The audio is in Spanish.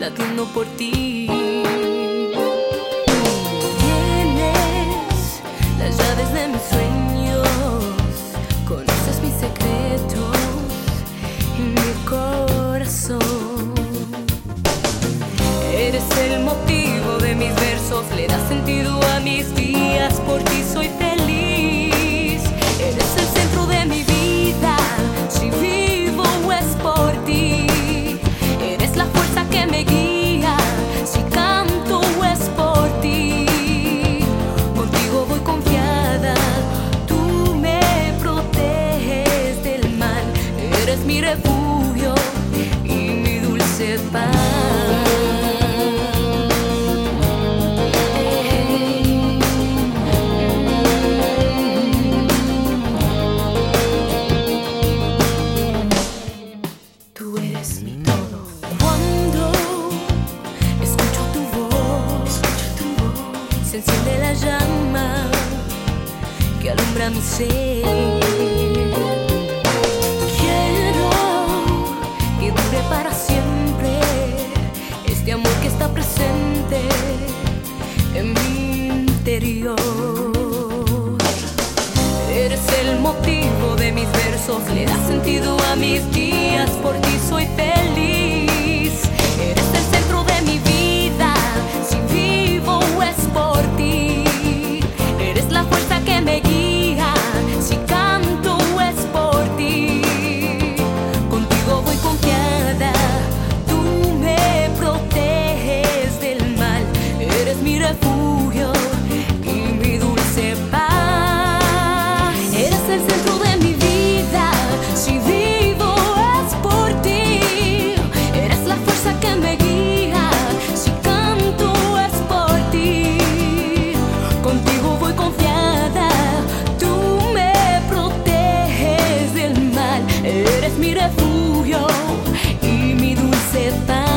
latiendo por ti. Tú eres mi todo. Cuando escucho tu voz, se enciende la llama que alumbra mi ser. motivo de mis versos. Le da sentido a mis días, por ti soy es mi refugio y mi dulce paz.